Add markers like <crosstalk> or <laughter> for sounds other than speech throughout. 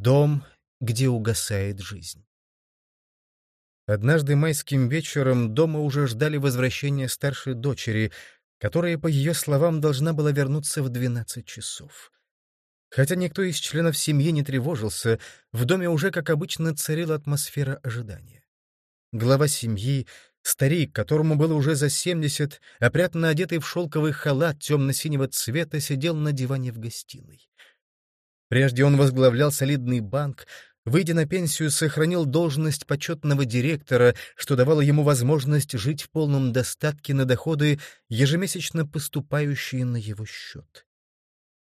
Дом, где угасает жизнь. Однажды майским вечером дома уже ждали возвращения старшей дочери, которая, по ее словам, должна была вернуться в 12 часов. Хотя никто из членов семьи не тревожился, в доме уже, как обычно, царила атмосфера ожидания. Глава семьи, старик, которому было уже за 70, опрятно одетый в шелковый халат темно-синего цвета, сидел на диване в гостиной. Прежде он возглавлял солидный банк, выйдя на пенсию, сохранил должность почетного директора, что давало ему возможность жить в полном достатке на доходы, ежемесячно поступающие на его счет.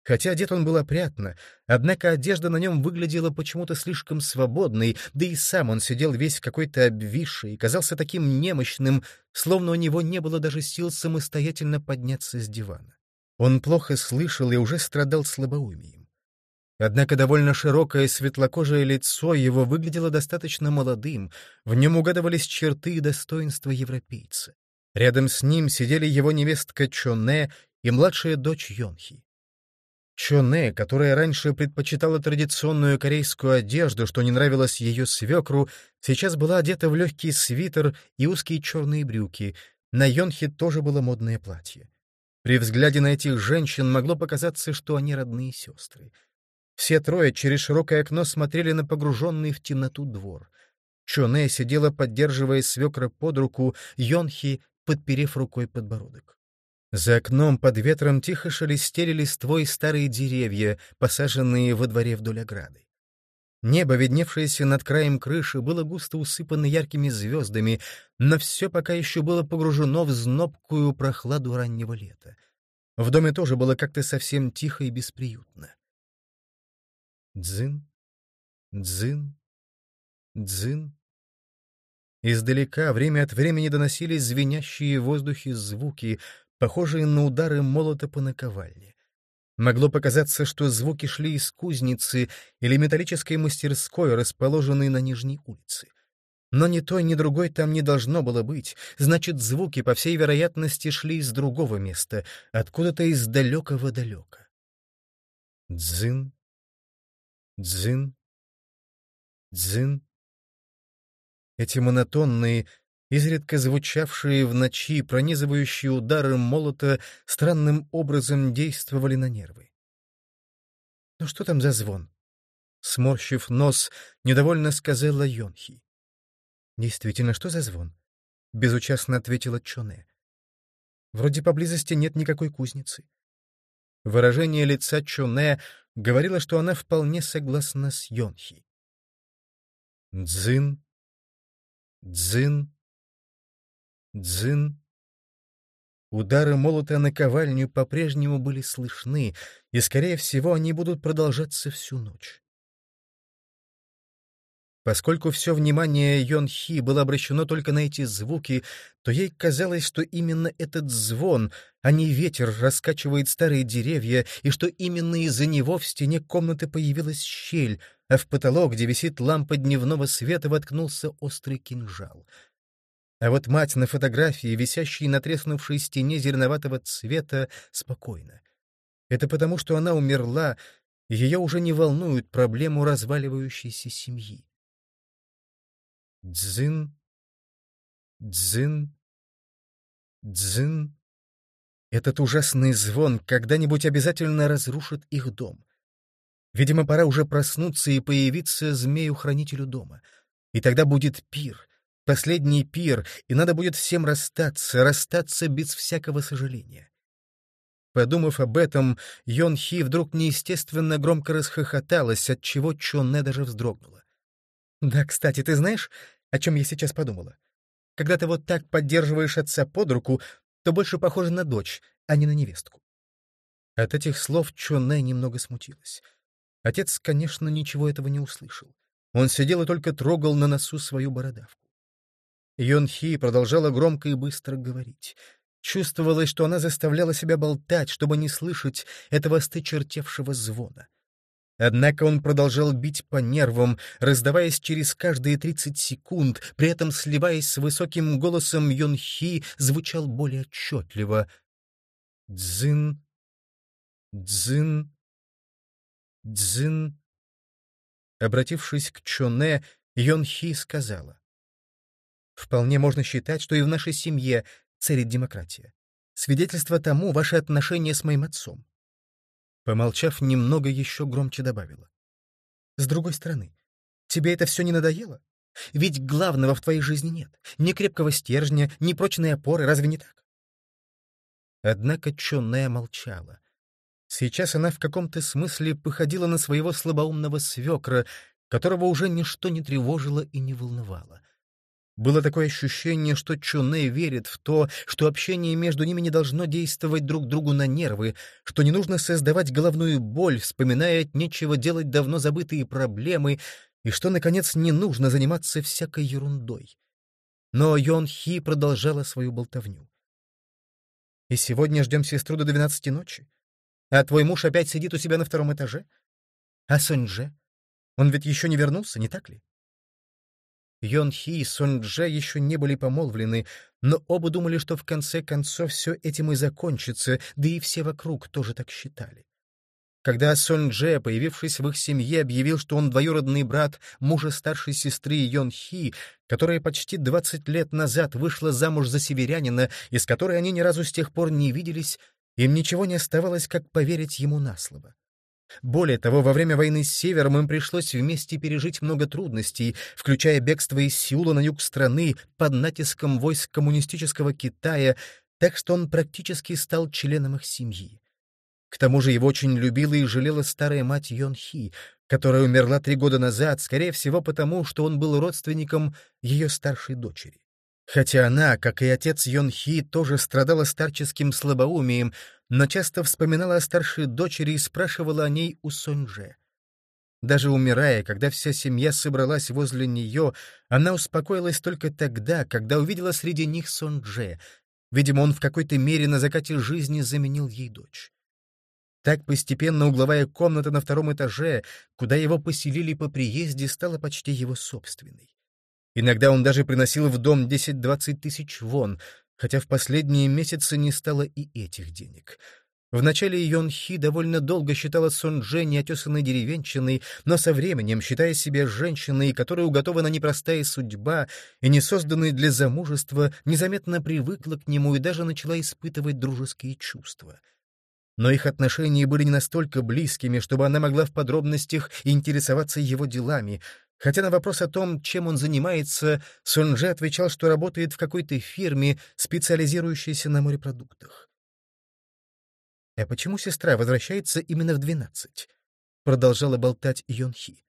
Хотя одет он был опрятно, однако одежда на нем выглядела почему-то слишком свободной, да и сам он сидел весь какой-то обвисший казался таким немощным, словно у него не было даже сил самостоятельно подняться с дивана. Он плохо слышал и уже страдал слабоумием. Однако довольно широкое светлокожее лицо его выглядело достаточно молодым, в нем угадывались черты и достоинства европейца. Рядом с ним сидели его невестка Чоне и младшая дочь Йонхи. Чоне, которая раньше предпочитала традиционную корейскую одежду, что не нравилось ее свекру, сейчас была одета в легкий свитер и узкие черные брюки. На Йонхе тоже было модное платье. При взгляде на этих женщин могло показаться, что они родные сестры. Все трое через широкое окно смотрели на погруженный в темноту двор. Чоне сидела, поддерживая свекра под руку, Йонхи, подперев рукой подбородок. За окном под ветром тихо шелестели листвой старые деревья, посаженные во дворе вдоль ограды. Небо, видневшееся над краем крыши, было густо усыпано яркими звездами, но все пока еще было погружено в знобкую прохладу раннего лета. В доме тоже было как-то совсем тихо и бесприютно. Дзын, дзын, дзын. Издалека время от времени доносились звенящие в воздухе звуки, похожие на удары молота по наковальне. Могло показаться, что звуки шли из кузницы или металлической мастерской, расположенной на Нижней улице. Но ни той, ни другой там не должно было быть, значит, звуки, по всей вероятности, шли из другого места, откуда-то из далекого-далека. Дзын, Дзин, дзин. Эти монотонные, изредка звучавшие в ночи, пронизывающие удары молота, странным образом действовали на нервы. «Ну что там за звон?» Сморщив нос, недовольно сказала Йонхи. «Действительно, что за звон?» — безучастно ответила Чоне. «Вроде поблизости нет никакой кузницы». Выражение лица Чоне говорила, что она вполне согласна с Йонхи. Дзин, дзин, дзин. Удары молота на ковальню по-прежнему были слышны, и, скорее всего, они будут продолжаться всю ночь. Поскольку все внимание Йон Хи было обращено только на эти звуки, то ей казалось, что именно этот звон, а не ветер, раскачивает старые деревья, и что именно из-за него в стене комнаты появилась щель, а в потолок, где висит лампа дневного света, воткнулся острый кинжал. А вот мать на фотографии, висящей на треснувшей стене зеленоватого цвета, спокойна. Это потому, что она умерла, и ее уже не волнует проблему разваливающейся семьи. Дзин, дзин, дзин. Этот ужасный звон когда-нибудь обязательно разрушит их дом. Видимо, пора уже проснуться и появиться змею-хранителю дома. И тогда будет пир, последний пир, и надо будет всем расстаться, расстаться без всякого сожаления. Подумав об этом, Йон Хи вдруг неестественно громко расхохоталась, отчего Чонне даже вздрогнула. Да, кстати, ты знаешь, о чем я сейчас подумала? Когда ты вот так поддерживаешь отца под руку, то больше похоже на дочь, а не на невестку. От этих слов Чоне немного смутилась. Отец, конечно, ничего этого не услышал. Он сидел и только трогал на носу свою бородавку. Йон Хи продолжала громко и быстро говорить. Чувствовалось, что она заставляла себя болтать, чтобы не слышать этого остычертевшего звона. Однако он продолжал бить по нервам, раздаваясь через каждые 30 секунд, при этом сливаясь с высоким голосом Йонхи, звучал более отчетливо. «Дзин, дзин, дзин». Обратившись к Чоне, Йон Хи сказала. «Вполне можно считать, что и в нашей семье царит демократия. Свидетельство тому — ваше отношение с моим отцом». Помолчав немного, еще громче добавила. «С другой стороны, тебе это все не надоело? Ведь главного в твоей жизни нет. Ни крепкого стержня, ни прочной опоры, разве не так?» Однако Чонная молчала. Сейчас она в каком-то смысле походила на своего слабоумного свекра, которого уже ничто не тревожило и не волновало. Было такое ощущение, что Чуне верит в то, что общение между ними не должно действовать друг другу на нервы, что не нужно создавать головную боль, вспоминая от нечего делать давно забытые проблемы, и что, наконец, не нужно заниматься всякой ерундой. Но Йон Хи продолжала свою болтовню. «И сегодня ждем сестру до двенадцати ночи? А твой муж опять сидит у себя на втором этаже? А Соньдже? Он ведь еще не вернулся, не так ли? Йон Хи и Сон Дже еще не были помолвлены, но оба думали, что в конце концов все этим и закончится, да и все вокруг тоже так считали. Когда Сон Дже, появившись в их семье, объявил, что он двоюродный брат мужа старшей сестры Йон Хи, которая почти 20 лет назад вышла замуж за северянина и с которой они ни разу с тех пор не виделись, им ничего не оставалось, как поверить ему на слово. Более того, во время войны с Севером им пришлось вместе пережить много трудностей, включая бегство из Сеула на юг страны под натиском войск коммунистического Китая, так что он практически стал членом их семьи. К тому же его очень любила и жалела старая мать Йон Хи, которая умерла три года назад, скорее всего потому, что он был родственником ее старшей дочери. Хотя она, как и отец Йон Хи, тоже страдала старческим слабоумием, но часто вспоминала о старшей дочери и спрашивала о ней у Соньже. Даже умирая, когда вся семья собралась возле нее, она успокоилась только тогда, когда увидела среди них Сонже. Видимо, он в какой-то мере на закате жизни заменил ей дочь. Так постепенно угловая комната на втором этаже, куда его поселили по приезде, стала почти его собственной. Иногда он даже приносил в дом 10-20 тысяч вон, хотя в последние месяцы не стало и этих денег. Вначале Йон Хи довольно долго считала Сон Дже неотесанной деревенщиной, но со временем, считая себя женщиной, которой уготована непростая судьба и не созданной для замужества, незаметно привыкла к нему и даже начала испытывать дружеские чувства. Но их отношения были не настолько близкими, чтобы она могла в подробностях интересоваться его делами, Хотя на вопрос о том, чем он занимается, Сунже отвечал, что работает в какой-то фирме, специализирующейся на морепродуктах. «А почему сестра возвращается именно в двенадцать?» — продолжала болтать Йонхи.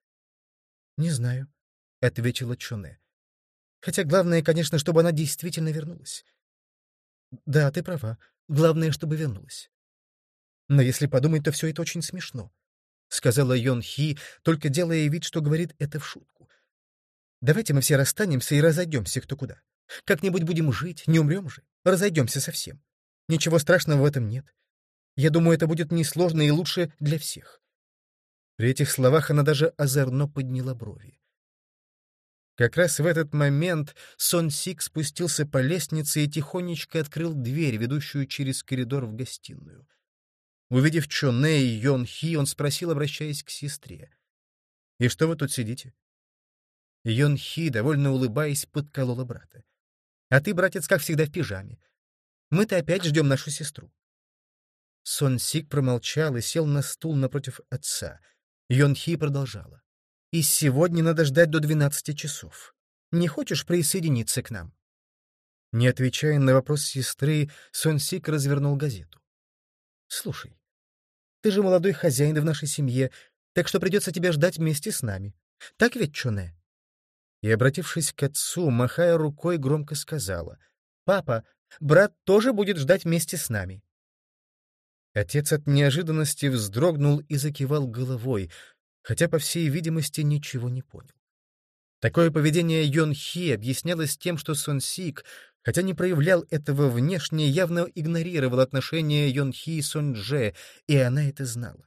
«Не знаю», — ответила Чоне. «Хотя главное, конечно, чтобы она действительно вернулась». «Да, ты права. Главное, чтобы вернулась». Но если подумать, то все это очень смешно. — сказала Йон Хи, только делая вид, что говорит это в шутку. «Давайте мы все расстанемся и разойдемся кто куда. Как-нибудь будем жить, не умрем же. Разойдемся совсем. Ничего страшного в этом нет. Я думаю, это будет несложно и лучше для всех». При этих словах она даже озорно подняла брови. Как раз в этот момент Сон Сик спустился по лестнице и тихонечко открыл дверь, ведущую через коридор в гостиную. Увидев Чоне и Йон Хи, он спросил, обращаясь к сестре. «И что вы тут сидите?» Йон Хи, довольно улыбаясь, подколола брата. «А ты, братец, как всегда, в пижаме. Мы-то опять ждем нашу сестру». Сон Сик промолчал и сел на стул напротив отца. Йон Хи продолжала. «И сегодня надо ждать до двенадцати часов. Не хочешь присоединиться к нам?» Не отвечая на вопрос сестры, Сон Сик развернул газету. «Слушай, ты же молодой хозяин в нашей семье, так что придется тебя ждать вместе с нами. Так ведь, Чоне?» И, обратившись к отцу, махая рукой, громко сказала, «Папа, брат тоже будет ждать вместе с нами». Отец от неожиданности вздрогнул и закивал головой, хотя, по всей видимости, ничего не понял. Такое поведение Йон Хи объяснялось тем, что Сон Сик хотя не проявлял этого внешне, явно игнорировал отношения Йонхи и Дже, и она это знала.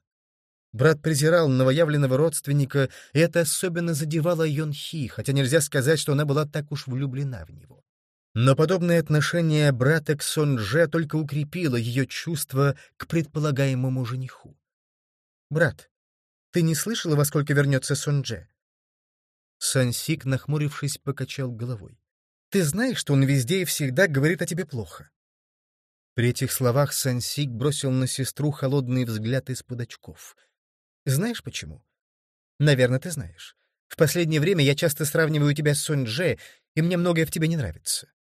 Брат презирал новоявленного родственника, и это особенно задевало Йонхи, хотя нельзя сказать, что она была так уж влюблена в него. Но подобное отношение брата к Дже только укрепило ее чувство к предполагаемому жениху. «Брат, ты не слышала, во сколько вернется Дже? Сансик, нахмурившись, покачал головой. «Ты знаешь, что он везде и всегда говорит о тебе плохо?» При этих словах Сансик бросил на сестру холодный взгляд из-под очков. «Знаешь почему?» «Наверное, ты знаешь. В последнее время я часто сравниваю тебя с Сонь-Дже, и мне многое в тебе не нравится».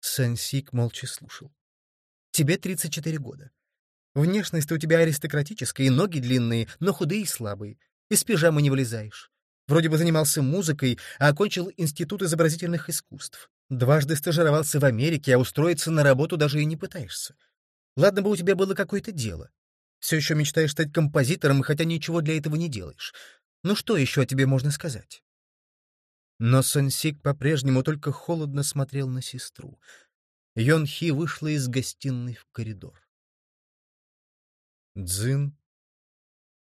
Сансик молча слушал. «Тебе 34 года. Внешность у тебя аристократическая, и ноги длинные, но худые и слабые. Из пижамы не вылезаешь. Вроде бы занимался музыкой, а окончил Институт изобразительных искусств. Дважды стажировался в Америке, а устроиться на работу даже и не пытаешься. Ладно бы у тебя было какое-то дело. Все еще мечтаешь стать композитором, хотя ничего для этого не делаешь. Ну что еще о тебе можно сказать? Но Сансик по-прежнему только холодно смотрел на сестру. Йон Хи вышла из гостиной в коридор. Дзин,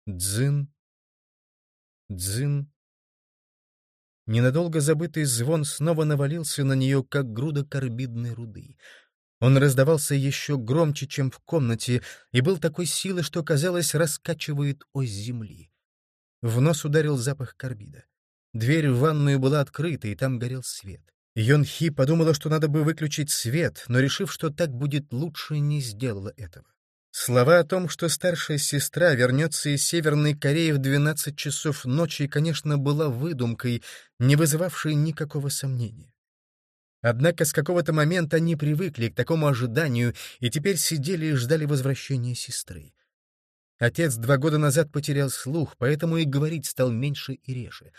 дзин, дзин. Ненадолго забытый звон снова навалился на нее, как груда карбидной руды. Он раздавался еще громче, чем в комнате, и был такой силы, что, казалось, раскачивает ось земли. В нос ударил запах карбида. Дверь в ванную была открыта, и там горел свет. Йон Хи подумала, что надо бы выключить свет, но, решив, что так будет лучше, не сделала этого. Слова о том, что старшая сестра вернется из Северной Кореи в 12 часов ночи, конечно, была выдумкой, не вызывавшей никакого сомнения. Однако с какого-то момента они привыкли к такому ожиданию и теперь сидели и ждали возвращения сестры. Отец два года назад потерял слух, поэтому и говорить стал меньше и реже.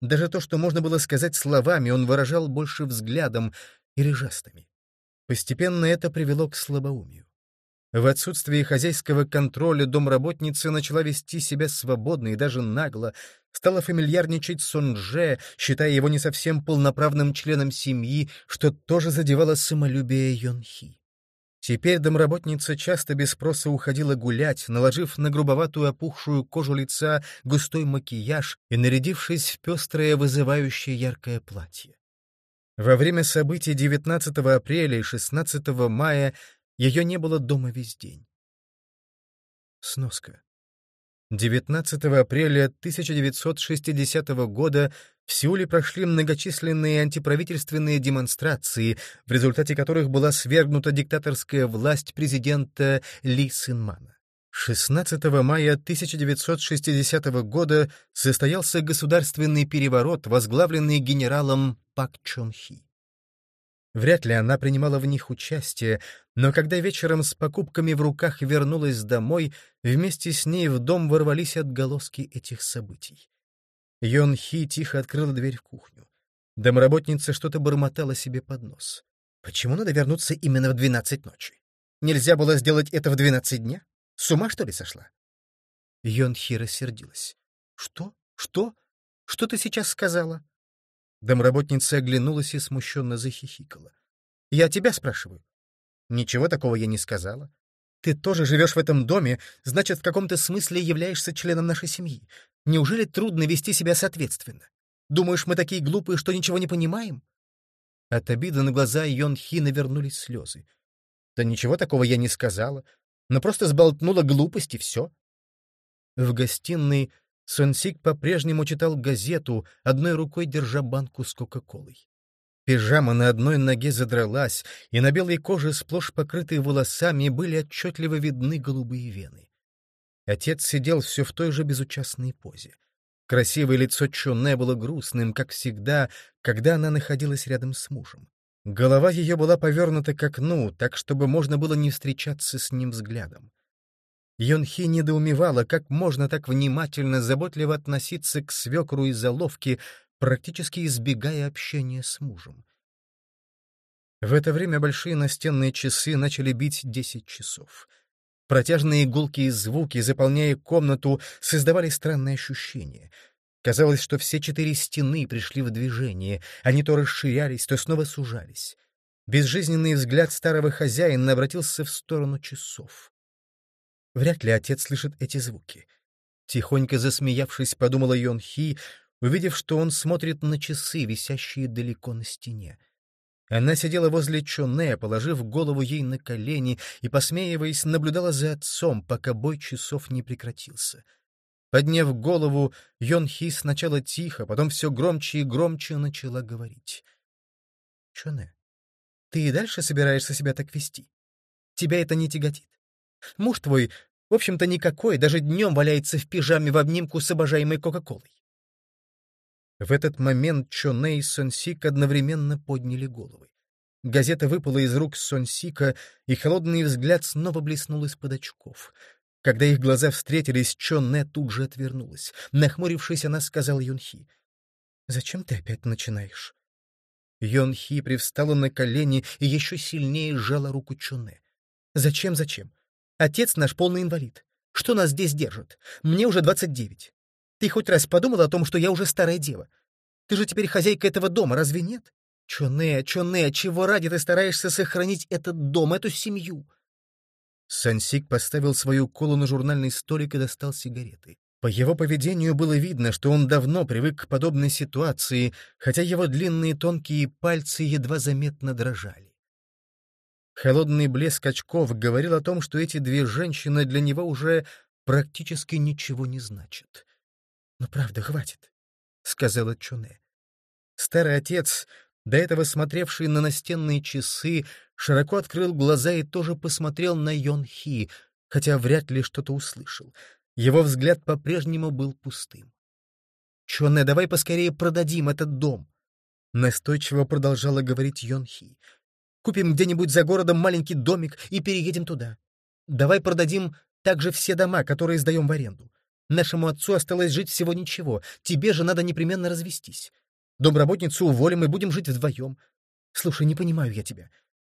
Даже то, что можно было сказать словами, он выражал больше взглядом или жестами. Постепенно это привело к слабоумию. В отсутствие хозяйского контроля домработница начала вести себя свободно и даже нагло, стала фамильярничать с Сонже, считая его не совсем полноправным членом семьи, что тоже задевало самолюбие Йонхи. Теперь домработница часто без спроса уходила гулять, наложив на грубоватую опухшую кожу лица густой макияж и нарядившись в пестрое вызывающее яркое платье. Во время событий 19 апреля и 16 мая ее не было дома весь день. Сноска. 19 апреля 1960 года в Сеуле прошли многочисленные антиправительственные демонстрации, в результате которых была свергнута диктаторская власть президента Ли Сынмана. 16 мая 1960 года состоялся государственный переворот, возглавленный генералом Пак Чон Хи. Вряд ли она принимала в них участие, но когда вечером с покупками в руках вернулась домой, вместе с ней в дом ворвались отголоски этих событий. Йон Хи тихо открыла дверь в кухню. Домработница что-то бормотала себе под нос. Почему надо вернуться именно в двенадцать ночи? Нельзя было сделать это в двенадцать дня? С ума, что ли, сошла? Йон Хи рассердилась. Что? Что? Что ты сейчас сказала? Домработница оглянулась и смущенно захихикала. «Я тебя спрашиваю». «Ничего такого я не сказала. Ты тоже живешь в этом доме, значит, в каком-то смысле являешься членом нашей семьи. Неужели трудно вести себя соответственно? Думаешь, мы такие глупые, что ничего не понимаем?» От обиды на глаза Йон Хи навернулись слезы. «Да ничего такого я не сказала, но просто сболтнула глупости, все». В гостиной Сонсик по-прежнему читал газету, одной рукой держа банку с Кока-Колой. Пижама на одной ноге задралась, и на белой коже, сплошь покрытой волосами, были отчетливо видны голубые вены. Отец сидел все в той же безучастной позе. Красивое лицо Чоне было грустным, как всегда, когда она находилась рядом с мужем. Голова ее была повернута к окну, так, чтобы можно было не встречаться с ним взглядом. Йонхи недоумевала, как можно так внимательно, заботливо относиться к свекру из заловки, практически избегая общения с мужем. В это время большие настенные часы начали бить десять часов. Протяжные гулкие звуки, заполняя комнату, создавали странное ощущение. Казалось, что все четыре стены пришли в движение, они то расширялись, то снова сужались. Безжизненный взгляд старого хозяина обратился в сторону часов. Вряд ли отец слышит эти звуки. Тихонько засмеявшись, подумала Йон Хи, увидев, что он смотрит на часы, висящие далеко на стене. Она сидела возле Чоне, положив голову ей на колени и, посмеиваясь, наблюдала за отцом, пока бой часов не прекратился. Подняв голову, Йон Хи сначала тихо, потом все громче и громче начала говорить. «Чоне, ты и дальше собираешься себя так вести? Тебя это не тяготит? Муж твой, в общем-то, никакой, даже днем валяется в пижаме в обнимку с обожаемой Кока-Колой». В этот момент Чоне и Сонсик одновременно подняли головы. Газета выпала из рук Сонсика, и холодный взгляд снова блеснул из-под очков — когда их глаза встретились, Чон Не тут же отвернулась. Нахмурившись, она сказала Юнхи. «Зачем ты опять начинаешь?» Йонхи привстала на колени и еще сильнее сжала руку Чоне. «Зачем, зачем? Отец наш полный инвалид. Что нас здесь держит? Мне уже двадцать девять. Ты хоть раз подумала о том, что я уже старая дева? Ты же теперь хозяйка этого дома, разве нет? Чоне, Чоне, чего ради ты стараешься сохранить этот дом, эту семью? Сансик поставил свою колу на журнальный столик и достал сигареты. По его поведению было видно, что он давно привык к подобной ситуации, хотя его длинные тонкие пальцы едва заметно дрожали. Холодный блеск очков говорил о том, что эти две женщины для него уже практически ничего не значат. «Но правда, хватит», — сказала Чуне. Старый отец, до этого смотревший на настенные часы, широко открыл глаза и тоже посмотрел на Йон Хи, хотя вряд ли что-то услышал. Его взгляд по-прежнему был пустым. «Чоне, давай поскорее продадим этот дом!» Настойчиво продолжала говорить Йон Хи. «Купим где-нибудь за городом маленький домик и переедем туда. Давай продадим также все дома, которые сдаем в аренду. Нашему отцу осталось жить всего ничего, тебе же надо непременно развестись. Домработницу уволим и будем жить вдвоем. Слушай, не понимаю я тебя.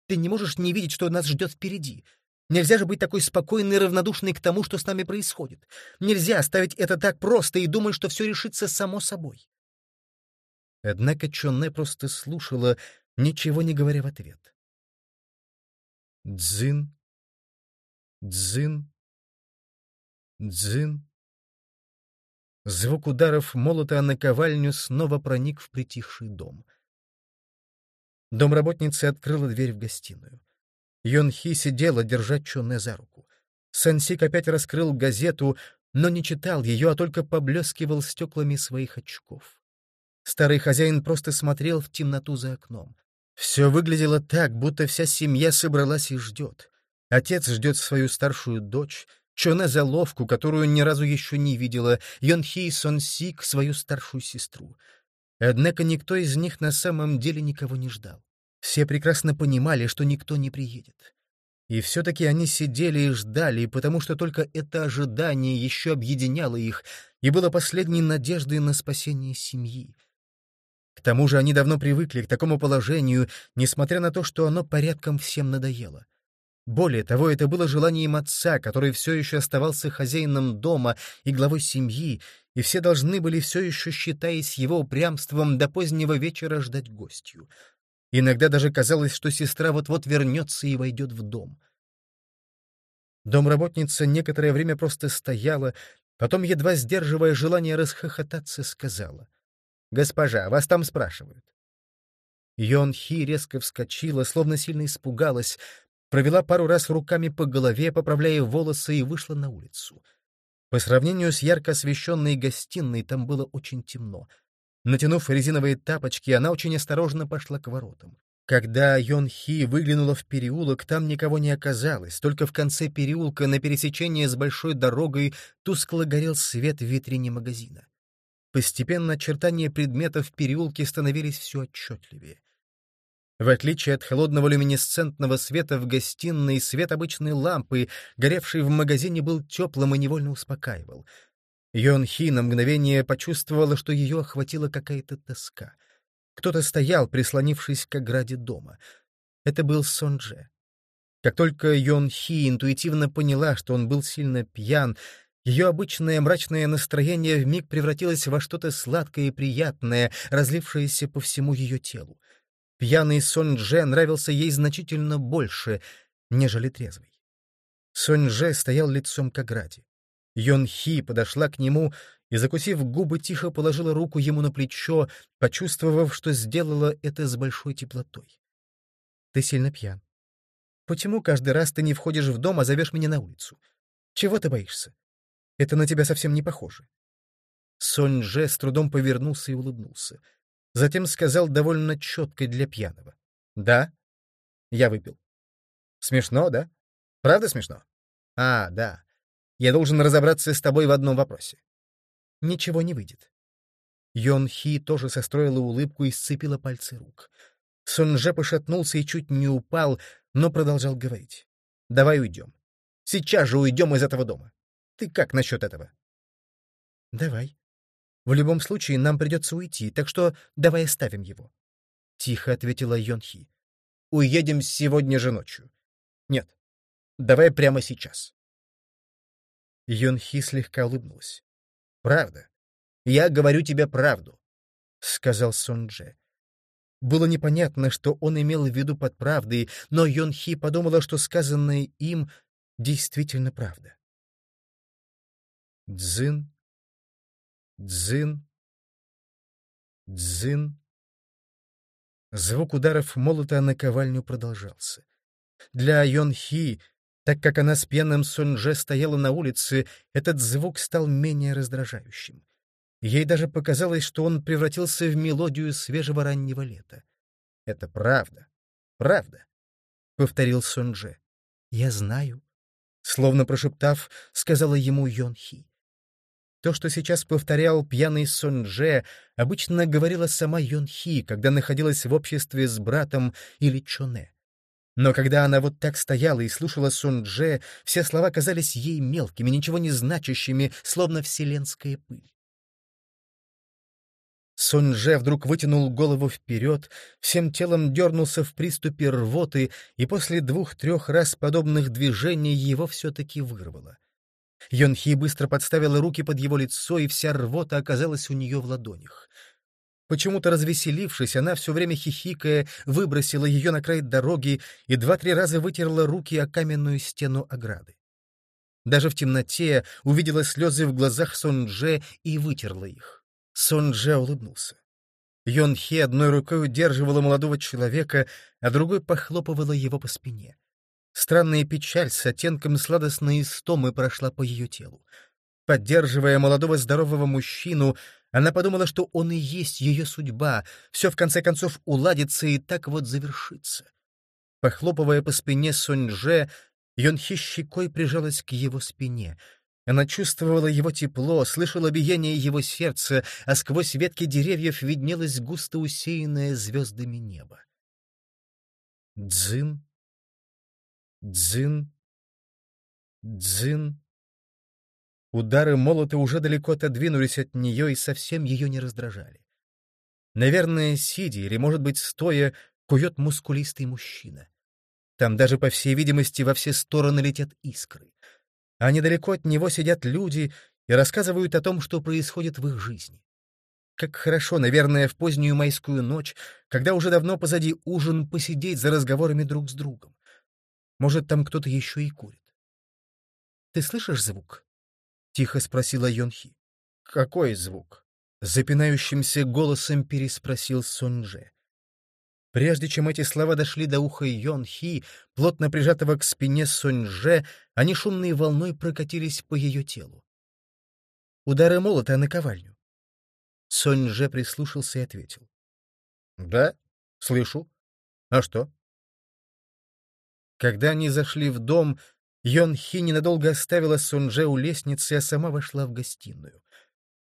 Ты не можешь не видеть, что нас ждет впереди. Нельзя же быть такой спокойной и равнодушной к тому, что с нами происходит. Нельзя оставить это так просто и думать, что все решится само собой. Однако Чонне просто слушала, ничего не говоря в ответ. Дзин, дзин, дзин. Звук ударов молота на ковальню снова проник в притихший дом. Домработница открыла дверь в гостиную. Йон Хи сидела, держа Чоне за руку. Сансик опять раскрыл газету, но не читал ее, а только поблескивал стеклами своих очков. Старый хозяин просто смотрел в темноту за окном. Все выглядело так, будто вся семья собралась и ждет. Отец ждет свою старшую дочь, Чоне заловку, которую ни разу еще не видела, Йонхи и Сонсик — свою старшую сестру. Однако никто из них на самом деле никого не ждал. Все прекрасно понимали, что никто не приедет. И все-таки они сидели и ждали, потому что только это ожидание еще объединяло их и было последней надеждой на спасение семьи. Тому же они давно привыкли к такому положению, несмотря на то, что оно порядком всем надоело. Более того, это было желанием отца, который все еще оставался хозяином дома и главой семьи, и все должны были все еще, считаясь его упрямством, до позднего вечера ждать гостью. Иногда даже казалось, что сестра вот-вот вернется и войдет в дом. Домработница некоторое время просто стояла, потом, едва сдерживая желание расхохотаться, сказала. «Госпожа, вас там спрашивают». Йон Хи резко вскочила, словно сильно испугалась, провела пару раз руками по голове, поправляя волосы, и вышла на улицу. По сравнению с ярко освещенной гостиной там было очень темно. Натянув резиновые тапочки, она очень осторожно пошла к воротам. Когда Йон Хи выглянула в переулок, там никого не оказалось, только в конце переулка на пересечении с большой дорогой тускло горел свет в витрине магазина. Постепенно очертания предметов в переулке становились все отчетливее. В отличие от холодного люминесцентного света в гостиной, свет обычной лампы, горевший в магазине, был теплым и невольно успокаивал. Йон Хи на мгновение почувствовала, что ее охватила какая-то тоска. Кто-то стоял, прислонившись к ограде дома. Это был Сон Дже. Как только Йон Хи интуитивно поняла, что он был сильно пьян, ее обычное мрачное настроение вмиг превратилось во что-то сладкое и приятное, разлившееся по всему ее телу. Пьяный Сон Дже нравился ей значительно больше, нежели трезвый. Сон Дже стоял лицом к ограде. Йон Хи подошла к нему и, закусив губы, тихо положила руку ему на плечо, почувствовав, что сделала это с большой теплотой. «Ты сильно пьян. Почему каждый раз ты не входишь в дом, а зовешь меня на улицу? Чего ты боишься? Это на тебя совсем не похоже. Сонь-Же с трудом повернулся и улыбнулся. Затем сказал довольно четко для пьяного. «Да, я выпил». «Смешно, да? Правда смешно?» «А, да. Я должен разобраться с тобой в одном вопросе». «Ничего не выйдет». Йон Хи тоже состроила улыбку и сцепила пальцы рук. Сунже пошатнулся и чуть не упал, но продолжал говорить. «Давай уйдем. Сейчас же уйдем из этого дома. Ты как насчет этого?» «Давай. В любом случае нам придется уйти, так что давай оставим его». Тихо ответила Йонхи. «Уедем сегодня же ночью. Нет, давай прямо сейчас». Йонхи слегка улыбнулась. «Правда. Я говорю тебе правду», — сказал Сунже. Было непонятно, что он имел в виду под правдой, но Йонхи подумала, что сказанное им действительно правда. Дзин, дзин, дзин. Звук ударов молота на ковальню продолжался. Для Йонхи, так как она с пьяным Сунже стояла на улице, этот звук стал менее раздражающим. Ей даже показалось, что он превратился в мелодию свежего раннего лета. «Это правда, правда», — повторил Сунже. «Я знаю», — словно прошептав, сказала ему Йонхи. То, что сейчас повторял пьяный Сунже, обычно говорила сама Йонхи, когда находилась в обществе с братом или Чоне. Но когда она вот так стояла и слушала Сунже, все слова казались ей мелкими, ничего не значащими, словно вселенская пыль. Сунже вдруг вытянул голову вперед, всем телом дернулся в приступе рвоты, и после двух-трех раз подобных движений его все-таки вырвало. Йонхи быстро подставила руки под его лицо, и вся рвота оказалась у нее в ладонях. Почему-то развеселившись, она все время хихикая выбросила ее на край дороги и два-три раза вытерла руки о каменную стену ограды. Даже в темноте увидела слезы в глазах Сонже и вытерла их. Сон Дже улыбнулся. Йон Хе одной рукой удерживала молодого человека, а другой похлопывала его по спине. Странная печаль с оттенком сладостной истомы прошла по ее телу. Поддерживая молодого здорового мужчину, она подумала, что он и есть ее судьба, все в конце концов уладится и так вот завершится. Похлопывая по спине Сонь-Дже, Йонхи щекой прижалась к его спине — она чувствовала его тепло, слышала биение его сердца, а сквозь ветки деревьев виднелось густо усеянное звездами небо. Дзин, дзин, дзин. Удары молота уже далеко отодвинулись от нее и совсем ее не раздражали. Наверное, сидя или, может быть, стоя, кует мускулистый мужчина. Там даже, по всей видимости, во все стороны летят искры а недалеко от него сидят люди и рассказывают о том, что происходит в их жизни. Как хорошо, наверное, в позднюю майскую ночь, когда уже давно позади ужин, посидеть за разговорами друг с другом. Может, там кто-то еще и курит. «Ты слышишь звук?» — тихо спросила Йонхи. «Какой звук?» — запинающимся голосом переспросил Сонже. Прежде чем эти слова дошли до уха Йон Хи, плотно прижатого к спине Сонь Же, они шумной волной прокатились по ее телу. Удары молота на ковальню. Сонь Же прислушался и ответил. — Да, слышу. А что? Когда они зашли в дом, Йон Хи ненадолго оставила Сонь Же у лестницы, а сама вошла в гостиную.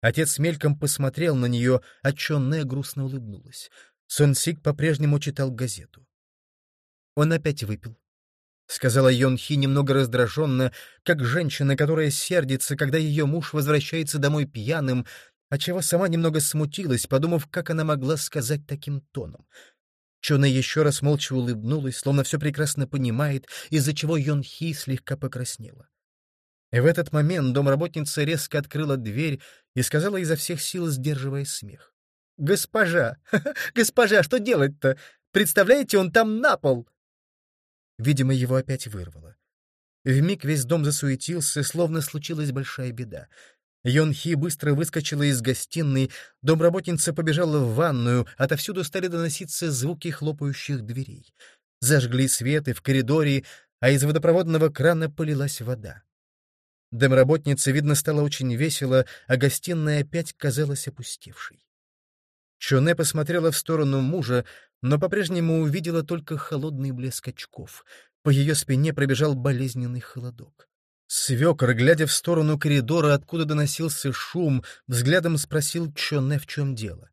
Отец мельком посмотрел на нее, а Чонне грустно улыбнулась. Сон Сик по-прежнему читал газету. Он опять выпил. — сказала Йон Хи немного раздраженно, как женщина, которая сердится, когда ее муж возвращается домой пьяным, отчего сама немного смутилась, подумав, как она могла сказать таким тоном. Чона еще раз молча улыбнулась, словно все прекрасно понимает, из-за чего Йон Хи слегка покраснела. И в этот момент домработница резко открыла дверь и сказала изо всех сил, сдерживая смех. «Госпожа! <laughs> Госпожа, что делать-то? Представляете, он там на пол!» Видимо, его опять вырвало. Вмиг весь дом засуетился, словно случилась большая беда. Йон Хи быстро выскочила из гостиной, домработница побежала в ванную, отовсюду стали доноситься звуки хлопающих дверей. Зажгли свет и в коридоре, а из водопроводного крана полилась вода. Домработнице, видно, стало очень весело, а гостиная опять казалась опустевшей. Чоне посмотрела в сторону мужа, но по-прежнему увидела только холодный блеск очков. По ее спине пробежал болезненный холодок. Свекр, глядя в сторону коридора, откуда доносился шум, взглядом спросил Чоне, в чем дело.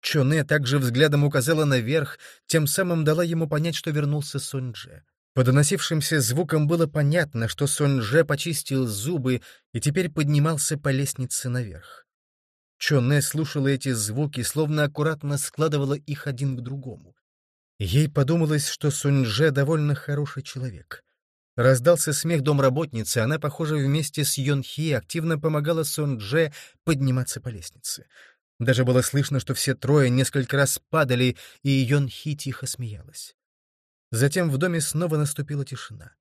Чоне также взглядом указала наверх, тем самым дала ему понять, что вернулся Соньдже. По доносившимся звукам было понятно, что Соньже почистил зубы и теперь поднимался по лестнице наверх. Чоне слушала эти звуки, словно аккуратно складывала их один к другому. Ей подумалось, что Суньже довольно хороший человек. Раздался смех домработницы, она, похоже, вместе с Йонхи активно помогала Суньже подниматься по лестнице. Даже было слышно, что все трое несколько раз падали, и Йонхи тихо смеялась. Затем в доме снова наступила тишина.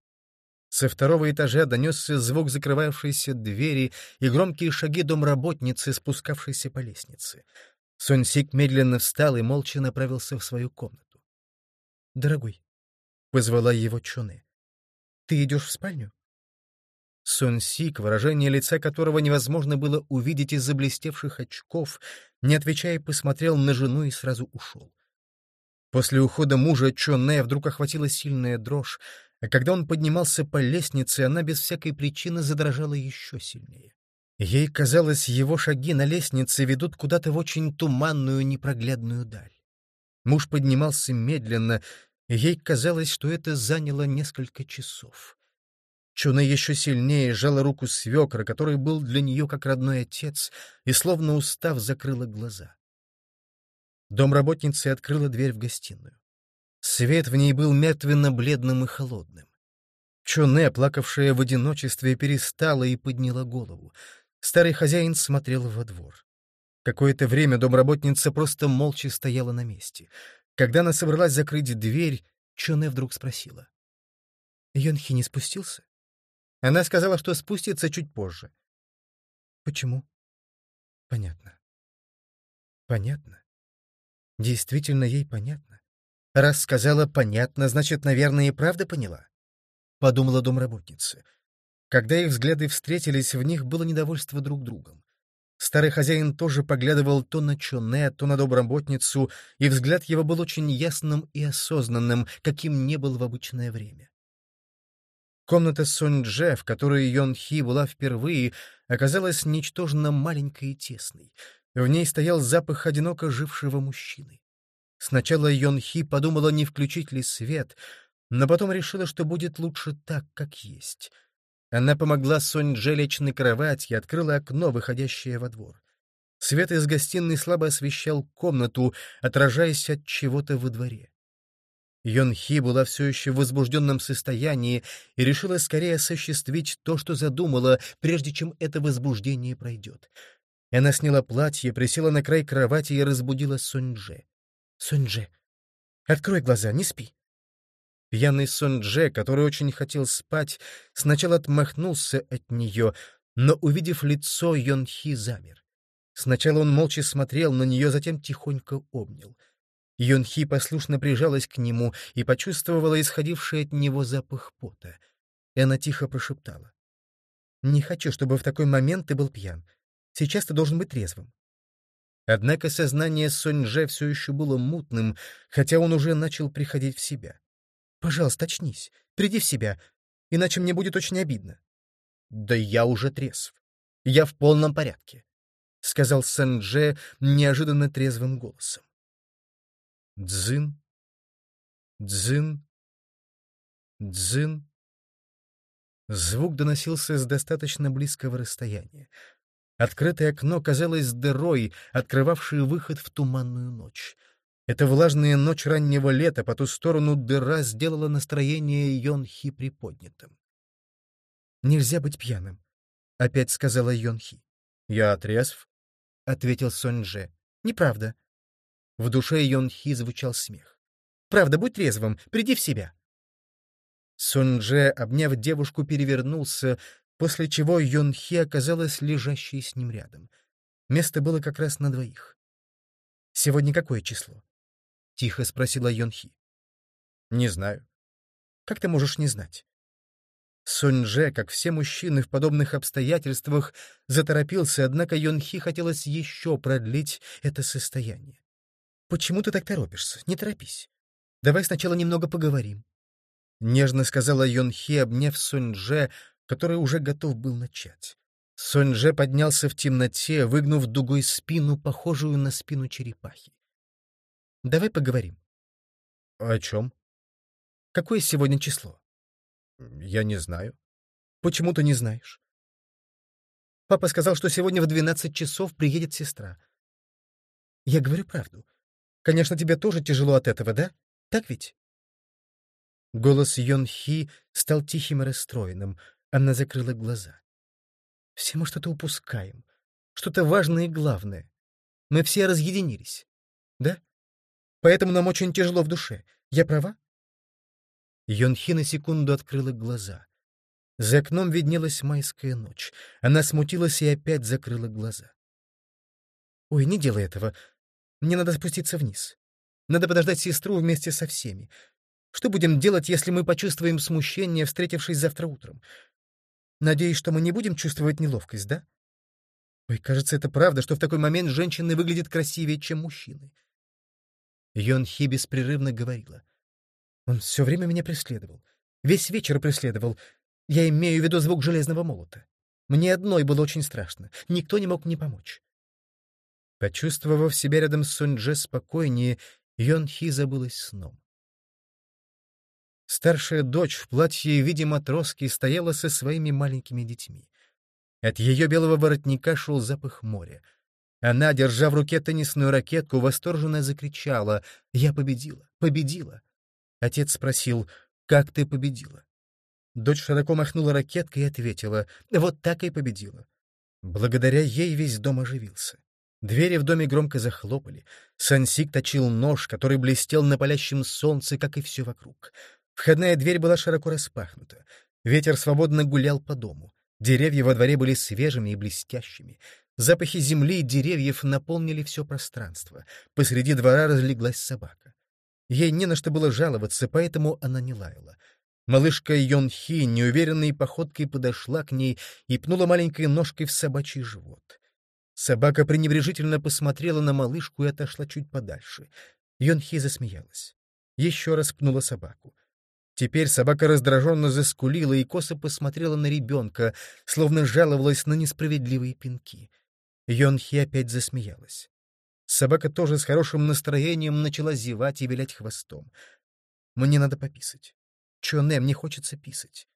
Со второго этажа донесся звук закрывавшейся двери и громкие шаги домработницы, спускавшейся по лестнице. Сонсик медленно встал и молча направился в свою комнату. «Дорогой», — позвала его Чоне, — «ты идешь в спальню?» Сонсик, выражение лица которого невозможно было увидеть из-за блестевших очков, не отвечая, посмотрел на жену и сразу ушел. После ухода мужа Чоне вдруг охватила сильная дрожь, а когда он поднимался по лестнице, она без всякой причины задрожала еще сильнее. Ей казалось, его шаги на лестнице ведут куда-то в очень туманную, непроглядную даль. Муж поднимался медленно, ей казалось, что это заняло несколько часов. Чуна еще сильнее сжала руку свекра, который был для нее как родной отец, и, словно устав, закрыла глаза. Домработница открыла дверь в гостиную. Свет в ней был мертвенно-бледным и холодным. Чоне, плакавшая в одиночестве, перестала и подняла голову. Старый хозяин смотрел во двор. Какое-то время домработница просто молча стояла на месте. Когда она собралась закрыть дверь, Чоне вдруг спросила. «Йонхи не спустился?» Она сказала, что спустится чуть позже. «Почему?» «Понятно. Понятно. Действительно ей понятно. Раз сказала «понятно», значит, наверное, и правда поняла. Подумала домработница. Когда их взгляды встретились, в них было недовольство друг другом. Старый хозяин тоже поглядывал то на Чоне, то на домработницу, и взгляд его был очень ясным и осознанным, каким не был в обычное время. Комната Сонь-Дже, в которой Йон Хи была впервые, оказалась ничтожно маленькой и тесной. В ней стоял запах одиноко жившего мужчины. Сначала Йон Хи подумала, не включить ли свет, но потом решила, что будет лучше так, как есть. Она помогла Сонь Дже лечь на кровать и открыла окно, выходящее во двор. Свет из гостиной слабо освещал комнату, отражаясь от чего-то во дворе. Йон Хи была все еще в возбужденном состоянии и решила скорее осуществить то, что задумала, прежде чем это возбуждение пройдет. Она сняла платье, присела на край кровати и разбудила Суньдже. «Суньдже, открой глаза, не спи». Пьяный Суньдже, который очень хотел спать, сначала отмахнулся от нее, но, увидев лицо, Йонхи замер. Сначала он молча смотрел на нее, затем тихонько обнял. Йонхи послушно прижалась к нему и почувствовала исходивший от него запах пота. И она тихо прошептала. «Не хочу, чтобы в такой момент ты был пьян. Сейчас ты должен быть трезвым. Однако сознание Соньже все еще было мутным, хотя он уже начал приходить в себя. «Пожалуйста, очнись, приди в себя, иначе мне будет очень обидно». «Да я уже трезв. Я в полном порядке», — сказал Сэнже неожиданно трезвым голосом. Дзин, дзин, дзин. Звук доносился с достаточно близкого расстояния. Открытое окно казалось дырой, открывавшей выход в туманную ночь. Эта влажная ночь раннего лета по ту сторону дыра сделала настроение Йонхи приподнятым. «Нельзя быть пьяным», — опять сказала Йонхи. «Я трезв», — ответил Соньже. «Неправда». В душе Йонхи звучал смех. «Правда, будь трезвым, приди в себя». Сонже, обняв девушку, перевернулся, после чего Йонхи оказалась лежащей с ним рядом. Место было как раз на двоих. «Сегодня какое число?» — тихо спросила Йонхи. «Не знаю». «Как ты можешь не знать?» Соньже, как все мужчины в подобных обстоятельствах, заторопился, однако Йонхи хотелось еще продлить это состояние. «Почему ты так торопишься? Не торопись. Давай сначала немного поговорим». Нежно сказала Йонхи, обняв Соньже, который уже готов был начать. Соньже поднялся в темноте, выгнув дугой спину, похожую на спину черепахи. «Давай поговорим». «О чем?» «Какое сегодня число?» «Я не знаю». «Почему ты не знаешь?» «Папа сказал, что сегодня в двенадцать часов приедет сестра». «Я говорю правду. Конечно, тебе тоже тяжело от этого, да? Так ведь?» Голос Йон Хи стал тихим и расстроенным. Она закрыла глаза. «Все мы что-то упускаем. Что-то важное и главное. Мы все разъединились. Да? Поэтому нам очень тяжело в душе. Я права?» Йонхи на секунду открыла глаза. За окном виднелась майская ночь. Она смутилась и опять закрыла глаза. «Ой, не делай этого. Мне надо спуститься вниз. Надо подождать сестру вместе со всеми. Что будем делать, если мы почувствуем смущение, встретившись завтра утром? Надеюсь, что мы не будем чувствовать неловкость, да? Ой, кажется, это правда, что в такой момент женщины выглядят красивее, чем мужчины. Йон Хи беспрерывно говорила. Он все время меня преследовал. Весь вечер преследовал. Я имею в виду звук железного молота. Мне одной было очень страшно. Никто не мог мне помочь. Почувствовав себя рядом с Сунь-Дже спокойнее, Йон Хи забылась сном. Старшая дочь в платье в виде матроски стояла со своими маленькими детьми. От ее белого воротника шел запах моря. Она, держа в руке теннисную ракетку, восторженно закричала «Я победила! Победила!» Отец спросил, «Как ты победила?» Дочь широко махнула ракеткой и ответила, «Вот так и победила». Благодаря ей весь дом оживился. Двери в доме громко захлопали. Сансик точил нож, который блестел на палящем солнце, как и все вокруг. Входная дверь была широко распахнута. Ветер свободно гулял по дому. Деревья во дворе были свежими и блестящими. Запахи земли и деревьев наполнили все пространство. Посреди двора разлеглась собака. Ей не на что было жаловаться, поэтому она не лаяла. Малышка Йон Хи неуверенной походкой подошла к ней и пнула маленькой ножкой в собачий живот. Собака пренебрежительно посмотрела на малышку и отошла чуть подальше. Йон Хи засмеялась. Еще раз пнула собаку. Теперь собака раздраженно заскулила и косо посмотрела на ребенка, словно жаловалась на несправедливые пинки. Йон Хи опять засмеялась. Собака тоже с хорошим настроением начала зевать и вилять хвостом. «Мне надо пописать. Чоне, мне хочется писать».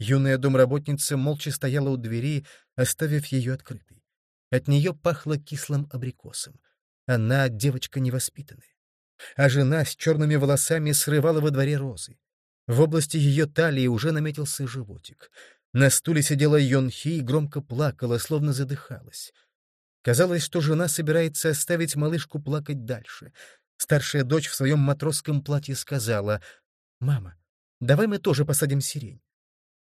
Юная домработница молча стояла у двери, оставив ее открытой. От нее пахло кислым абрикосом. Она девочка невоспитанная. А жена с черными волосами срывала во дворе розы. В области ее талии уже наметился животик. На стуле сидела Йонхи и громко плакала, словно задыхалась. Казалось, что жена собирается оставить малышку плакать дальше. Старшая дочь в своем матросском платье сказала, «Мама, давай мы тоже посадим сирень».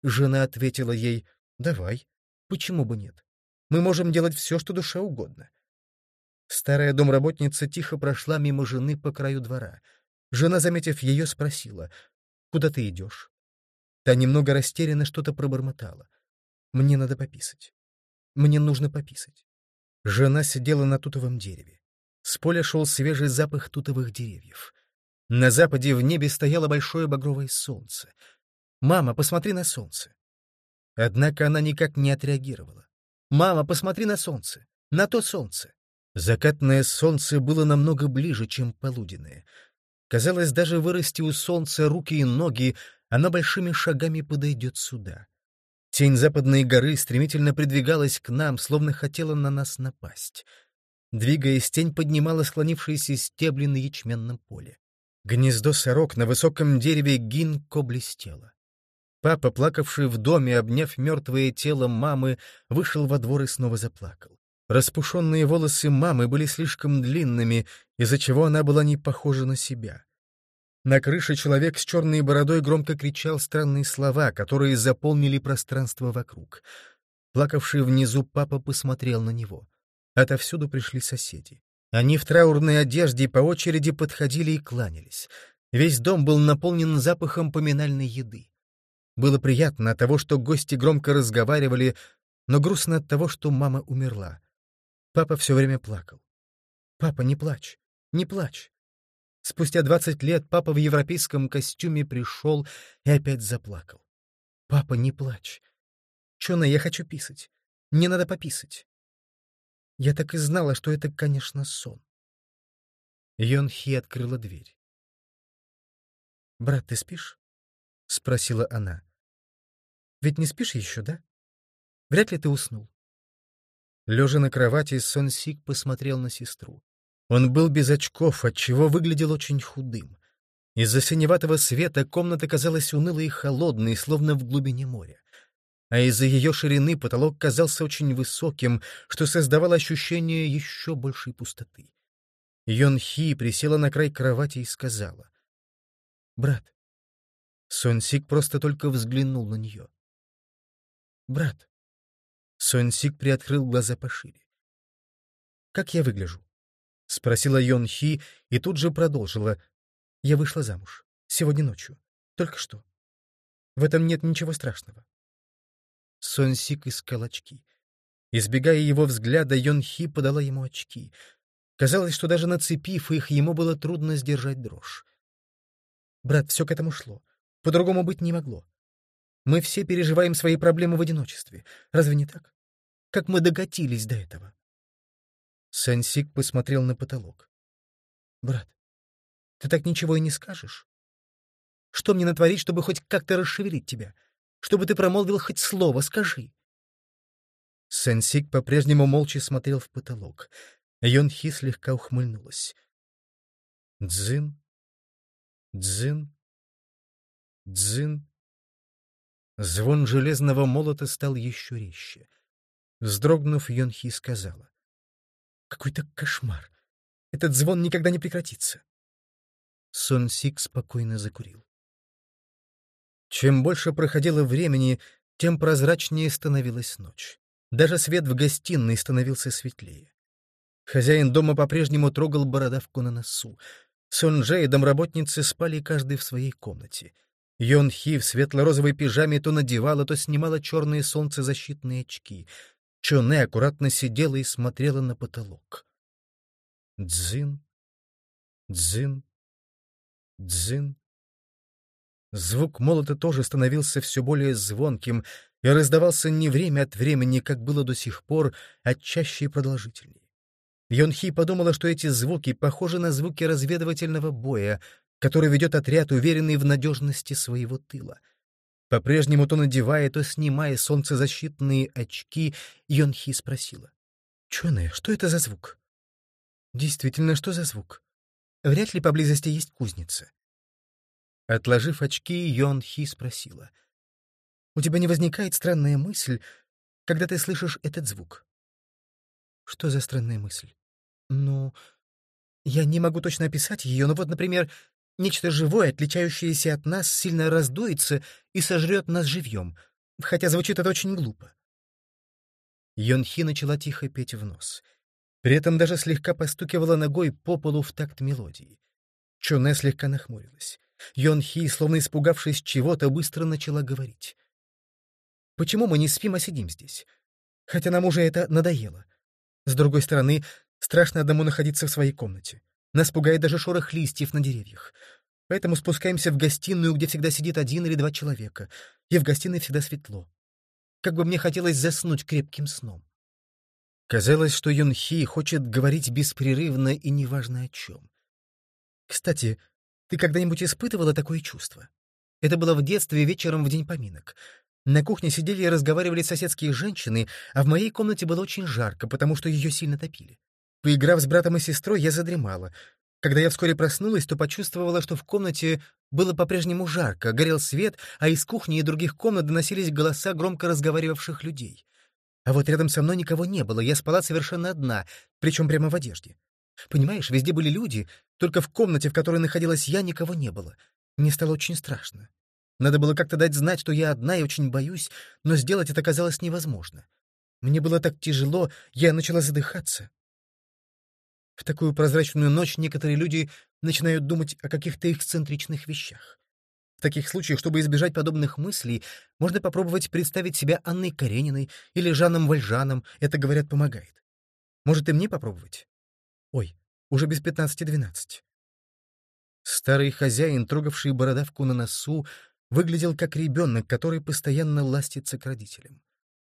Жена ответила ей, «Давай, почему бы нет? Мы можем делать все, что душа угодно». Старая домработница тихо прошла мимо жены по краю двора. Жена, заметив ее, спросила, «Куда ты идешь?» Та немного растерянно что-то пробормотала. «Мне надо пописать. Мне нужно пописать». Жена сидела на тутовом дереве. С поля шел свежий запах тутовых деревьев. На западе в небе стояло большое багровое солнце. «Мама, посмотри на солнце!» Однако она никак не отреагировала. «Мама, посмотри на солнце! На то солнце!» Закатное солнце было намного ближе, чем полуденное. Казалось, даже вырасти у солнца руки и ноги, оно большими шагами подойдет сюда. Тень западной горы стремительно придвигалась к нам, словно хотела на нас напасть. Двигаясь, тень поднимала склонившиеся стебли на ячменном поле. Гнездо сорок на высоком дереве гинко блестело. Папа, плакавший в доме, обняв мертвое тело мамы, вышел во двор и снова заплакал. Распушенные волосы мамы были слишком длинными, из-за чего она была не похожа на себя. На крыше человек с черной бородой громко кричал странные слова, которые заполнили пространство вокруг. Плакавший внизу папа посмотрел на него. Отовсюду пришли соседи. Они в траурной одежде по очереди подходили и кланялись. Весь дом был наполнен запахом поминальной еды. Было приятно от того, что гости громко разговаривали, но грустно от того, что мама умерла. Папа все время плакал. «Папа, не плачь, не плачь». Спустя двадцать лет папа в европейском костюме пришел и опять заплакал. «Папа, не плачь. Чона, я хочу писать. Мне надо пописать». Я так и знала, что это, конечно, сон. Йон Хи открыла дверь. «Брат, ты спишь?» — спросила она. «Ведь не спишь еще, да? Вряд ли ты уснул». Лежа на кровати, Сон Сик посмотрел на сестру. Он был без очков, отчего выглядел очень худым. Из-за синеватого света комната казалась унылой и холодной, словно в глубине моря. А из-за ее ширины потолок казался очень высоким, что создавало ощущение еще большей пустоты. Йон Хи присела на край кровати и сказала. «Брат». Сон Сик просто только взглянул на нее. «Брат». Сон Сик приоткрыл глаза пошире. «Как я выгляжу?» — спросила Йон Хи и тут же продолжила. «Я вышла замуж. Сегодня ночью. Только что. В этом нет ничего страшного». Сон Сик искал очки. Избегая его взгляда, Йон Хи подала ему очки. Казалось, что даже нацепив их, ему было трудно сдержать дрожь. «Брат, все к этому шло. По-другому быть не могло. Мы все переживаем свои проблемы в одиночестве. Разве не так? Как мы докатились до этого?» Сансик посмотрел на потолок. «Брат, ты так ничего и не скажешь? Что мне натворить, чтобы хоть как-то расшевелить тебя? Чтобы ты промолвил хоть слово, скажи!» Сансик по-прежнему молча смотрел в потолок. Йонхи слегка ухмыльнулась. «Дзин, дзин, дзин». Звон железного молота стал еще резче. Вздрогнув, Йонхи сказала. Какой-то кошмар. Этот звон никогда не прекратится. Сон Сик спокойно закурил. Чем больше проходило времени, тем прозрачнее становилась ночь. Даже свет в гостиной становился светлее. Хозяин дома по-прежнему трогал бородавку на носу. Сон Джей и домработницы спали каждый в своей комнате. Йон Хи в светло-розовой пижаме то надевала, то снимала черные солнцезащитные очки — Чоне аккуратно сидела и смотрела на потолок. Дзин, дзин, дзин. Звук молота тоже становился все более звонким и раздавался не время от времени, как было до сих пор, а чаще и продолжительнее. Йонхи подумала, что эти звуки похожи на звуки разведывательного боя, который ведет отряд, уверенный в надежности своего тыла — по-прежнему то надевая, то снимая солнцезащитные очки, Йонхи спросила. «Чуне, что это за звук?» «Действительно, что за звук? Вряд ли поблизости есть кузница». Отложив очки, Йонхи спросила. «У тебя не возникает странная мысль, когда ты слышишь этот звук?» «Что за странная мысль?» «Ну, я не могу точно описать ее, но вот, например, Нечто живое, отличающееся от нас, сильно раздуется и сожрет нас живьем, хотя звучит это очень глупо. Йонхи начала тихо петь в нос. При этом даже слегка постукивала ногой по полу в такт мелодии. Чоне слегка нахмурилась. Йонхи, словно испугавшись чего-то, быстро начала говорить. «Почему мы не спим, а сидим здесь? Хотя нам уже это надоело. С другой стороны, страшно одному находиться в своей комнате. Нас пугает даже шорох листьев на деревьях. Поэтому спускаемся в гостиную, где всегда сидит один или два человека, и в гостиной всегда светло. Как бы мне хотелось заснуть крепким сном. Казалось, что Юнхи хочет говорить беспрерывно и неважно о чем. Кстати, ты когда-нибудь испытывала такое чувство? Это было в детстве вечером в день поминок. На кухне сидели и разговаривали соседские женщины, а в моей комнате было очень жарко, потому что ее сильно топили. Поиграв с братом и сестрой, я задремала. Когда я вскоре проснулась, то почувствовала, что в комнате было по-прежнему жарко, горел свет, а из кухни и других комнат доносились голоса громко разговаривавших людей. А вот рядом со мной никого не было, я спала совершенно одна, причем прямо в одежде. Понимаешь, везде были люди, только в комнате, в которой находилась я, никого не было. Мне стало очень страшно. Надо было как-то дать знать, что я одна и очень боюсь, но сделать это казалось невозможно. Мне было так тяжело, я начала задыхаться. В такую прозрачную ночь некоторые люди начинают думать о каких-то эксцентричных вещах. В таких случаях, чтобы избежать подобных мыслей, можно попробовать представить себя Анной Карениной или Жаном Вальжаном. Это, говорят, помогает. Может, и мне попробовать? Ой, уже без пятнадцати-двенадцати. Старый хозяин, трогавший бородавку на носу, выглядел как ребенок, который постоянно ластится к родителям.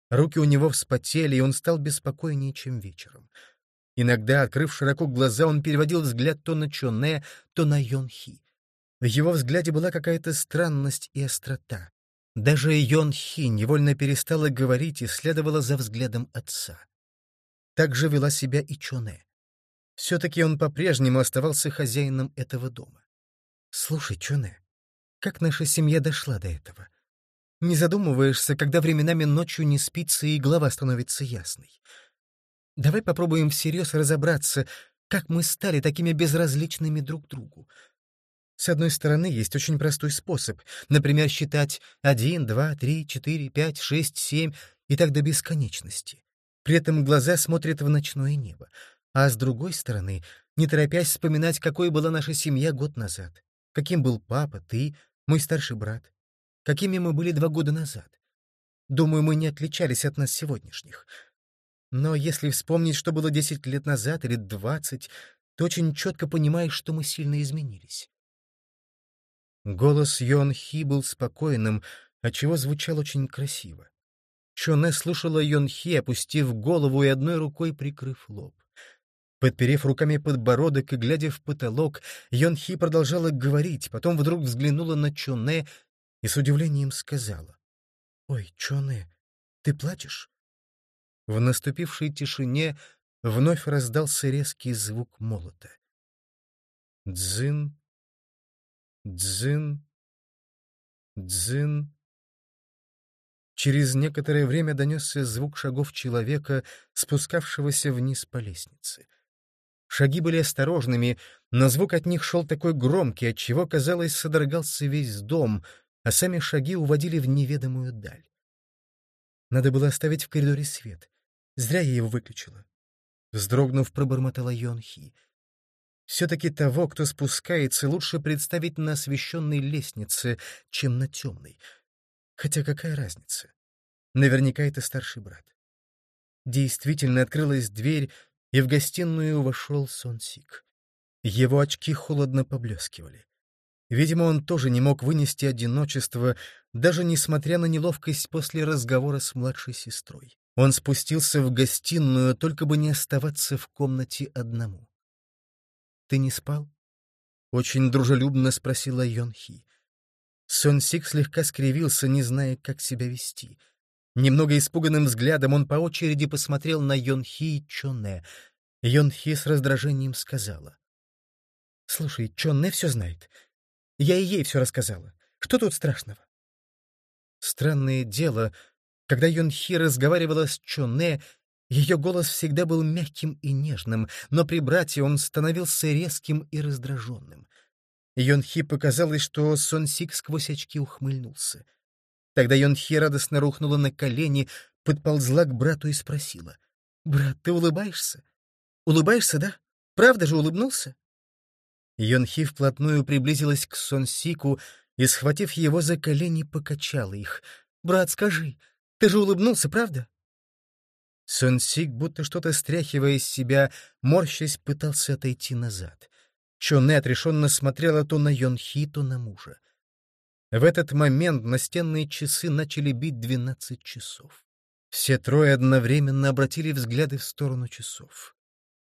Руки у него вспотели, и он стал беспокойнее, чем вечером. Иногда, открыв широко глаза, он переводил взгляд то на Чоне, то на Йонхи. В его взгляде была какая-то странность и острота. Даже Йонхи невольно перестала говорить и следовала за взглядом отца. Так же вела себя и Чоне. Все-таки он по-прежнему оставался хозяином этого дома. «Слушай, Чоне, как наша семья дошла до этого? Не задумываешься, когда временами ночью не спится и голова становится ясной. Давай попробуем всерьез разобраться, как мы стали такими безразличными друг другу. С одной стороны, есть очень простой способ, например, считать 1, 2, 3, 4, 5, 6, 7 и так до бесконечности. При этом глаза смотрят в ночное небо. А с другой стороны, не торопясь вспоминать, какой была наша семья год назад. Каким был папа, ты, мой старший брат. Какими мы были два года назад. Думаю, мы не отличались от нас сегодняшних. Но если вспомнить, что было десять лет назад или двадцать, то очень четко понимаешь, что мы сильно изменились. Голос Йон Хи был спокойным, отчего звучал очень красиво. Чоне слушала Йон Хи, опустив голову и одной рукой прикрыв лоб. Подперев руками подбородок и глядя в потолок, Йон Хи продолжала говорить, потом вдруг взглянула на Чоне и с удивлением сказала. «Ой, Чоне, ты плачешь?» В наступившей тишине вновь раздался резкий звук молота. Дзин, дзин, дзин. Через некоторое время донесся звук шагов человека, спускавшегося вниз по лестнице. Шаги были осторожными, но звук от них шел такой громкий, отчего, казалось, содрогался весь дом, а сами шаги уводили в неведомую даль. Надо было оставить в коридоре свет. Зря я его выключила. Вздрогнув, пробормотала Йонхи. Все-таки того, кто спускается, лучше представить на освещенной лестнице, чем на темной. Хотя какая разница? Наверняка это старший брат. Действительно открылась дверь, и в гостиную вошел Сонсик. Его очки холодно поблескивали. Видимо, он тоже не мог вынести одиночество, даже несмотря на неловкость после разговора с младшей сестрой. Он спустился в гостиную, только бы не оставаться в комнате одному. «Ты не спал?» — очень дружелюбно спросила Йонхи. Сик слегка скривился, не зная, как себя вести. Немного испуганным взглядом он по очереди посмотрел на Йонхи и Чоне. Йонхи с раздражением сказала. «Слушай, Чонне все знает. Я и ей все рассказала. Что тут страшного?» Странное дело, когда Юнхи разговаривала с Чоне, ее голос всегда был мягким и нежным, но при брате он становился резким и раздраженным. Йонхи показалось, что Сонсик сквозь очки ухмыльнулся. Тогда Йонхи радостно рухнула на колени, подползла к брату и спросила. «Брат, ты улыбаешься? Улыбаешься, да? Правда же улыбнулся?» Йонхи вплотную приблизилась к Сонсику и, схватив его за колени, покачала их. «Брат, скажи, ты же улыбнулся, правда?» Сунсик, будто что-то стряхивая из себя, морщась, пытался отойти назад. Чоне отрешенно смотрела то на Йонхи, то на мужа. В этот момент настенные часы начали бить двенадцать часов. Все трое одновременно обратили взгляды в сторону часов.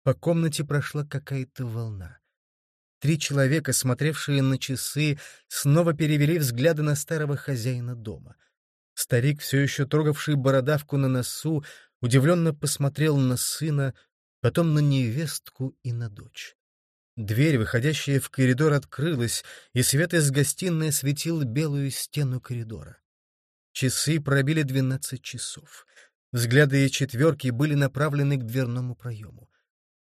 По комнате прошла какая-то волна. Три человека, смотревшие на часы, снова перевели взгляды на старого хозяина дома — Старик, все еще трогавший бородавку на носу, удивленно посмотрел на сына, потом на невестку и на дочь. Дверь, выходящая в коридор, открылась, и свет из гостиной осветил белую стену коридора. Часы пробили двенадцать часов. Взгляды и четверки были направлены к дверному проему.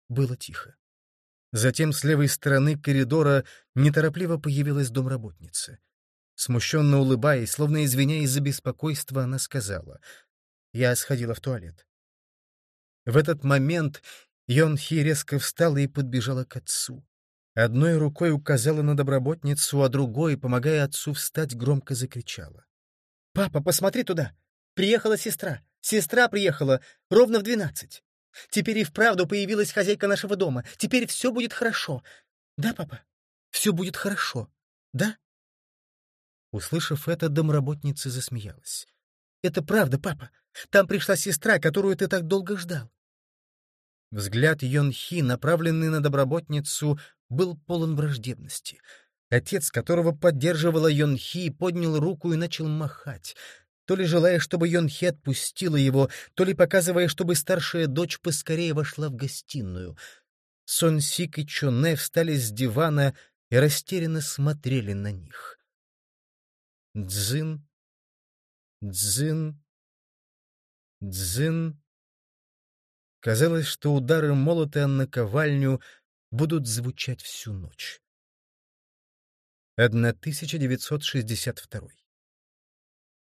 Было тихо. Затем с левой стороны коридора неторопливо появилась домработница — Смущенно улыбаясь, словно извиняясь за беспокойство, она сказала. Я сходила в туалет. В этот момент Йон Хи резко встала и подбежала к отцу. Одной рукой указала на доброботницу, а другой, помогая отцу встать, громко закричала. «Папа, посмотри туда! Приехала сестра! Сестра приехала! Ровно в двенадцать! Теперь и вправду появилась хозяйка нашего дома! Теперь все будет хорошо! Да, папа? Все будет хорошо! Да?» Услышав это, домработница засмеялась. «Это правда, папа. Там пришла сестра, которую ты так долго ждал». Взгляд Йонхи, направленный на доброботницу, был полон враждебности. Отец, которого поддерживала Йонхи, поднял руку и начал махать, то ли желая, чтобы Йонхи отпустила его, то ли показывая, чтобы старшая дочь поскорее вошла в гостиную. Сон Сик и Чоне встали с дивана и растерянно смотрели на них. Дзин, дзин, дзин. Казалось, что удары молота на ковальню будут звучать всю ночь. 1962